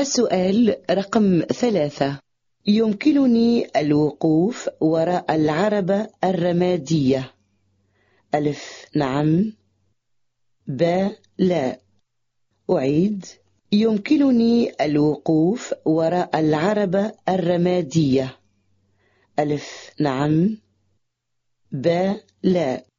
السؤال رقم ثلاثة. يمكنني الوقوف وراء العربة الرمادية. ألف نعم. ب لا. أعيد. يمكنني الوقوف وراء العربة الرمادية. ألف نعم. ب لا.